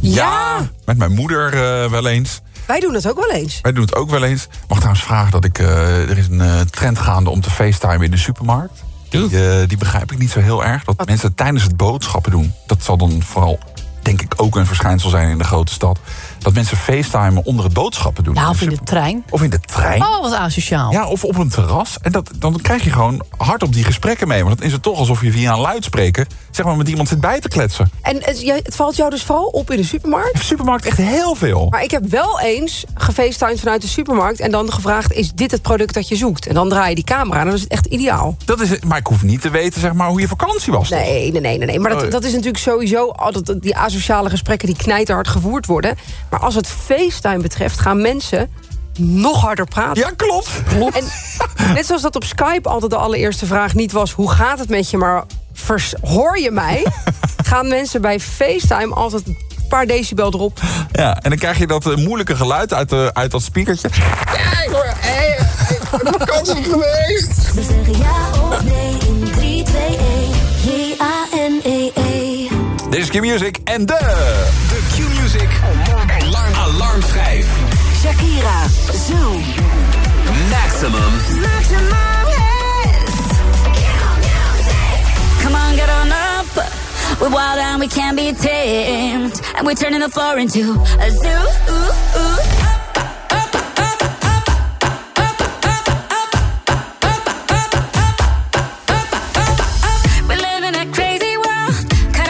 S2: Ja! Met mijn moeder eh, wel eens.
S5: Wij doen dat ook wel eens.
S2: Wij doen het ook wel eens. Mag trouwens vragen dat ik... eh, er is een eh, trend gaande om te facetimen in de supermarkt. Die, eh, die begrijp ik niet zo heel erg. Dat mensen tijdens het boodschappen doen. Dat zal dan vooral, denk ik, ook een verschijnsel zijn in de grote stad. Dat mensen facetimen onder het boodschappen doen.
S3: Ja, of
S2: de
S3: in de trein.
S2: Of in de trein.
S3: Oh, wat asociaal.
S2: Ja, of op een terras. En dat, dan krijg je gewoon hard op die gesprekken mee. Want dan is het toch alsof je via een luidspreker... zeg maar met iemand zit bij te kletsen.
S5: En het, valt jou dus vooral op in de supermarkt?
S2: De supermarkt echt heel veel.
S5: Maar ik heb wel eens gefacetimed vanuit de supermarkt... en dan gevraagd, is dit het product dat je zoekt? En dan draai je die camera en dan is het echt ideaal.
S2: Dat is, het. maar ik hoef niet te weten zeg maar, hoe je vakantie was.
S5: Nee, nee, nee, nee. nee. Maar
S2: Oh,
S5: dat, dat is natuurlijk sowieso... altijd die asociale gesprekken die knijterhard gevoerd worden. Maar als het FaceTime betreft gaan mensen nog harder praten.
S2: Ja, klopt.
S5: En net zoals dat op Skype altijd de allereerste vraag niet was... hoe gaat het met je, maar vers- hoor je mij? gaan mensen bij FaceTime altijd een paar decibel erop.
S2: Ja, en dan krijg je dat eh, moeilijke geluid uit, de, uit dat speakertje.
S37: Ja, ik hoor... Hé, ik ben op vakantie geweest.
S11: We zeggen ja of nee in 3, 2, 1. J-A-N-E-E.
S2: Dit is Q-Music en de...
S39: De Q-Music alarmschijf.
S16: Shakira, Zoo.
S39: Maximum.
S11: Come on, get on up. We're wild and we can't be tamed. And we're turning the floor into a zoo. We live in a crazy world, caught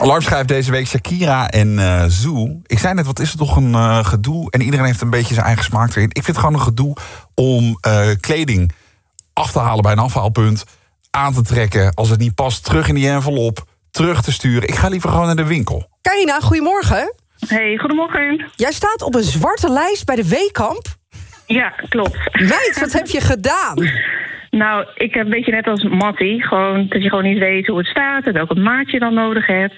S2: Alarm schrijft deze week Shakira en eh Zoo. Ik zei net, wat is het toch een eh, gedoe? En iedereen heeft een beetje zijn eigen smaak erin. Ik vind het gewoon een gedoe om eh, kleding af te halen bij een afhaalpunt. Aan te trekken als het niet past. Terug in die envelop. Terug te sturen. Ik ga liever gewoon naar de winkel.
S5: Carina, goedemorgen.
S40: Hey, goedemorgen.
S5: Jij staat op een zwarte lijst bij de Weekamp.
S40: Ja, klopt.
S5: Meid, wat heb je gedaan?
S40: Nou, ik heb een beetje net als Mattie. Gewoon dat je gewoon niet weet hoe het staat en welke maat je dan nodig hebt.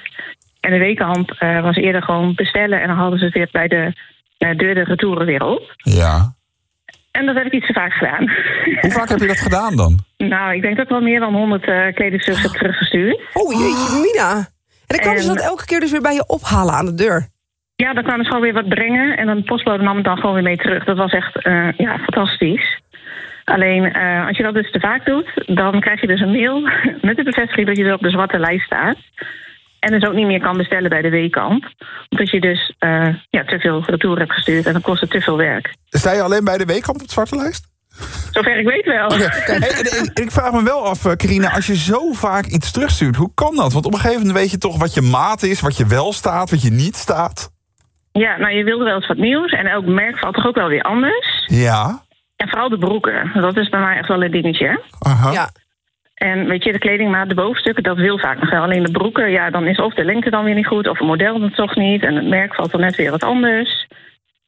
S40: En de wekenhand eh, was eerder gewoon bestellen en dan hadden ze het weer bij de eh, deur de retouren weer op.
S2: Ja.
S40: En dat heb ik iets te vaak gedaan.
S2: Hoe vaak heb je dat gedaan dan?
S40: nou, ik denk dat ik wel meer dan 100 uh, kledingstuks heb teruggestuurd.
S5: Oh jeetje, Mina. En dan kwamen ze dat elke keer dus weer bij je ophalen aan de deur.
S40: Ja, dan kwamen ze gewoon weer wat brengen en dan de postbode nam het dan gewoon weer mee terug. Dat was echt eh, ja, fantastisch. Alleen eh, als je dat dus te vaak doet, dan krijg je dus een mail met de bevestiging dat je weer op de zwarte lijst staat. En dus ook niet meer kan bestellen bij de weekend. Omdat je dus eh, ja, te veel retour hebt gestuurd en dan kost het te veel werk.
S2: Sta je alleen bij de weekamp op de zwarte lijst?
S40: Zover ik weet wel.
S2: En- en ik vraag me wel af, eh, Carina, als je zo vaak iets terugstuurt, hoe kan dat? Want op een gegeven moment weet je toch wat je maat is, wat je wel staat, wat je niet staat.
S40: Ja, nou je wilde wel eens wat nieuws en elk merk valt toch ook wel weer anders.
S2: Ja.
S40: En vooral de broeken. Dat is bij mij echt wel een dingetje.
S5: Ja.
S40: En weet je, de kledingmaat, de bovenstukken, dat wil vaak nog wel. Alleen de broeken, ja, dan is of de lengte dan weer niet goed... of het model dan toch niet. En het merk valt dan net weer wat anders.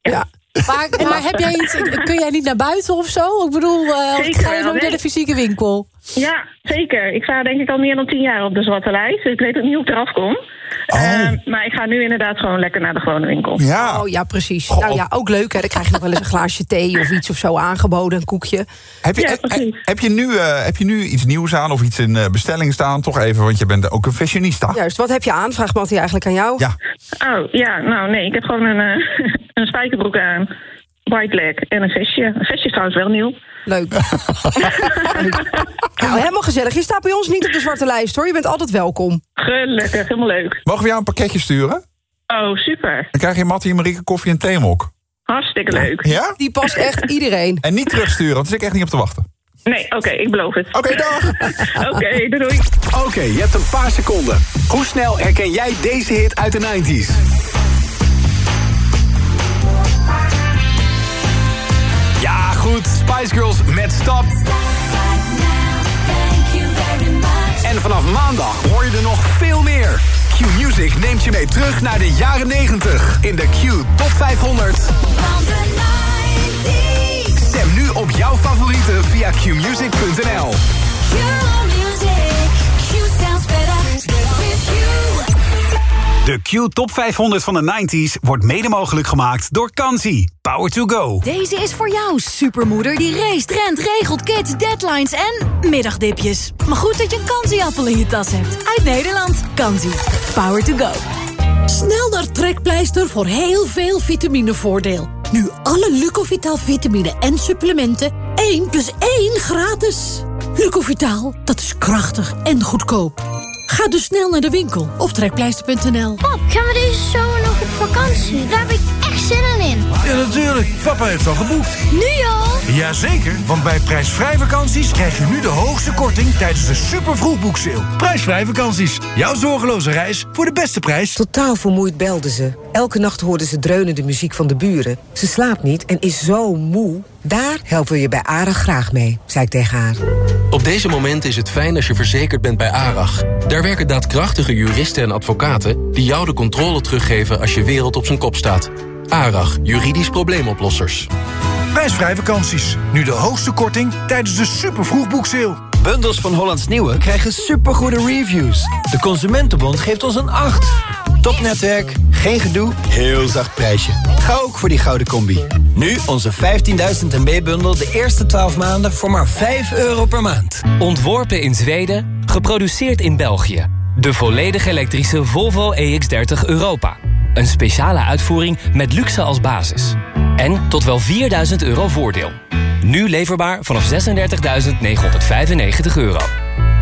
S5: Ja.
S3: Maar, maar heb jij iets, kun jij niet naar buiten of zo? Ik bedoel, eh,
S40: Zeker
S3: ga je nog naar de fysieke winkel?
S40: Ja, zeker. Ik sta denk ik al meer dan tien jaar op de zwarte lijst. Dus ik weet ook niet hoe ik eraf kom. Eh, maar ik ga nu inderdaad gewoon lekker naar de gewone winkel.
S2: Ja.
S5: Oh ja, precies. Nou ja, ook leuk hè. Dan krijg je nog wel eens een glaasje thee of iets of zo aangeboden, een koekje.
S2: Heb je, heb, heb je, nu, eh, heb je nu iets nieuws aan of iets in eh, bestelling staan? Toch even, want je bent ook een fashionista.
S5: Juist, wat heb je aan? Vraagt Mattie eigenlijk aan jou.
S2: Ja.
S40: Oh, ja, nou nee, ik heb gewoon een, eh, een spijkerbroek aan. White leg en een vestje. Een vestje is trouwens wel nieuw.
S5: Leuk. Nou, helemaal gezellig. Je staat bij ons niet op de zwarte lijst hoor. Je bent altijd welkom.
S40: Gelukkig, helemaal leuk.
S2: Mogen we jou een pakketje sturen?
S40: Oh, super.
S2: Dan krijg je Mattie en Marieke koffie en theemok.
S40: Hartstikke leuk.
S2: Ja?
S5: Die past echt iedereen.
S2: En niet terugsturen, want daar zit ik echt niet op te wachten.
S40: Nee, oké, ik beloof het.
S2: Oké, dag.
S40: oké, doei doei.
S39: Oké, je hebt een paar seconden. Hoe snel herken jij deze hit uit de 90s? Ja, goed. Spice Girls met Stop. En vanaf maandag hoor je er nog veel meer. Q Music neemt je mee terug naar de jaren 90 in de Q Top 500. Stem nu op jouw favorieten via qmusic.nl.
S41: De Q Top 500 van de 90s wordt mede mogelijk gemaakt door Kansi. Power to go.
S42: Deze is voor jou, supermoeder die race, rent, regelt, kids, deadlines en middagdipjes. Maar goed dat je een kansieappel in je tas hebt. Uit Nederland. Kansie. Power to go.
S43: Snel naar Trekpleister voor heel veel vitaminevoordeel. Nu alle Lucovitaal vitamine en supplementen 1 plus 1 gratis. Lucovitaal, dat is krachtig en goedkoop. Ga dus snel naar de winkel of trekpleister.nl.
S44: Pap, gaan we deze zomer nog op vakantie? Daar heb ik echt zin in.
S45: Ja, natuurlijk. Papa heeft al geboekt.
S44: Nu al?
S45: Jazeker, want bij prijsvrij vakanties krijg je nu de hoogste korting tijdens de super vroegboekseil. Prijsvrij vakanties. Jouw zorgeloze reis voor de beste prijs.
S46: Totaal vermoeid belde ze. Elke nacht hoorde ze dreunende muziek van de buren. Ze slaapt niet en is zo moe. Daar helpen we je bij ARAG graag mee, zei ik tegen haar.
S47: Op deze momenten is het fijn als je verzekerd bent bij ARAG. Daar werken daadkrachtige juristen en advocaten... die jou de controle teruggeven als je wereld op zijn kop staat. ARAG, juridisch probleemoplossers.
S45: Prijsvrij vakanties. Nu de hoogste korting tijdens de super vroegboekseil.
S48: Bundels van Hollands Nieuwe krijgen supergoede reviews. De Consumentenbond geeft ons een 8. Topnetwerk, geen gedoe, heel zacht prijsje. Ga ook voor die gouden combi. Nu onze 15.000 MB-bundel de eerste 12 maanden voor maar 5 euro per maand.
S49: Ontworpen in Zweden, geproduceerd in België. De volledig elektrische Volvo EX30 Europa. Een speciale uitvoering met luxe als basis. En tot wel 4000 euro voordeel. Nu leverbaar vanaf 36.995 euro.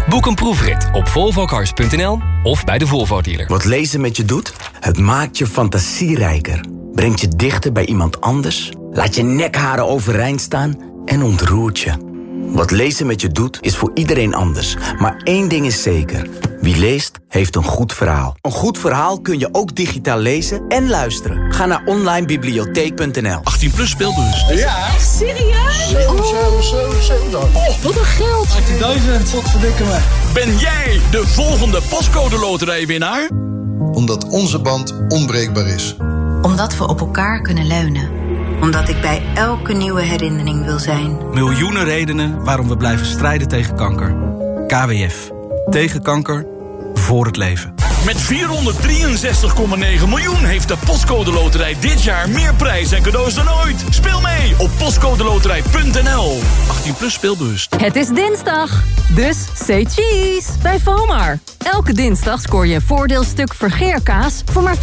S49: Boek een proefrit op volvocars.nl of bij de Volvo dealer.
S1: Wat lezen met je doet? Het maakt je fantasierijker. Brengt je dichter bij iemand anders. Laat je nekharen overeind staan en ontroert je. Wat lezen met je doet, is voor iedereen anders. Maar één ding is zeker. Wie leest, heeft een goed verhaal. Een goed verhaal kun je ook digitaal lezen en luisteren. Ga naar onlinebibliotheek.nl
S6: 18 plus speelbus.
S43: Ja. Echt serieus?
S6: 7, 7, 7, 7.
S43: Oh, wat een geld.
S6: 18.000, wat verdikken me. Ben jij de volgende pascode loterijwinnaar?
S50: Omdat onze band onbreekbaar is.
S51: Omdat we op elkaar kunnen leunen. Omdat ik bij elke nieuwe herinnering wil zijn.
S52: Miljoenen redenen waarom we blijven strijden tegen kanker. KWF. Tegen kanker. Voor het leven.
S6: Met 463,9 miljoen heeft de Postcode Loterij dit jaar meer prijs en cadeaus dan ooit. Speel mee postcodeloterij.nl. 18 plus speelbewust.
S53: Het is dinsdag, dus say cheese bij FOMAR. Elke dinsdag scoor je een voordeelstuk vergeerkaas voor maar 5,99.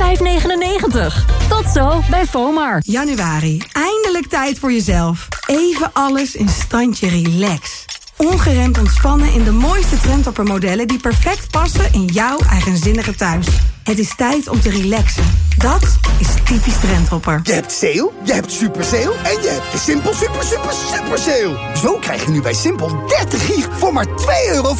S53: Tot zo bij FOMAR.
S54: Januari, eindelijk tijd voor jezelf. Even alles in standje relax. Ongeremd ontspannen in de mooiste trendtoppermodellen... die perfect passen in jouw eigenzinnige thuis. Het is tijd om te relaxen. Dat is typisch trendhopper.
S55: Je hebt sale, je hebt super sale en je hebt de Simpel super super super sale. Zo krijg je nu bij Simpel 30 gig voor maar 2,50 euro.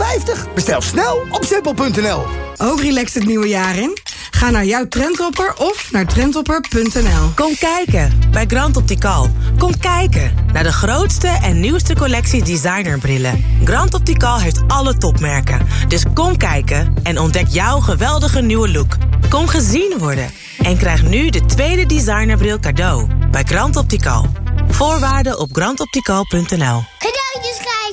S55: Bestel snel op simpel.nl.
S54: Ook relax het nieuwe jaar in? Ga naar jouw trendhopper of naar trendhopper.nl.
S56: Kom kijken bij Grand Optical. Kom kijken naar de grootste en nieuwste collectie designerbrillen. Grand Optical heeft alle topmerken. Dus kom kijken en ontdek jouw geweldige nieuwe look. Kom gezien worden en krijg nu de tweede designerbril cadeau bij Grand Optical. Voorwaarden op grandoptical.nl.
S44: Cadeautjes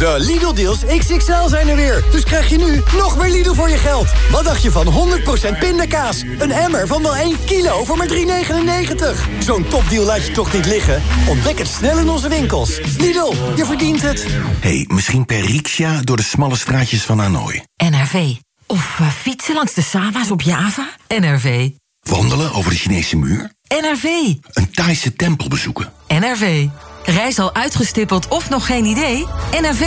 S57: De Lidl-deals XXL zijn er weer. Dus krijg je nu nog meer Lidl voor je geld. Wat dacht je van 100% pindakaas? Een emmer van wel 1 kilo voor maar 3,99. Zo'n topdeal laat je toch niet liggen? Ontdek het snel in onze winkels. Lidl, je verdient het.
S58: hey, misschien per riksja door de smalle straatjes van Hanoi.
S24: NRV. Of eh, fietsen langs de Sava's op Java. NRV.
S58: Wandelen over de Chinese muur.
S24: NRV.
S58: Een Thaise tempel bezoeken.
S24: NRV. Reis al uitgestippeld of nog geen idee? NRV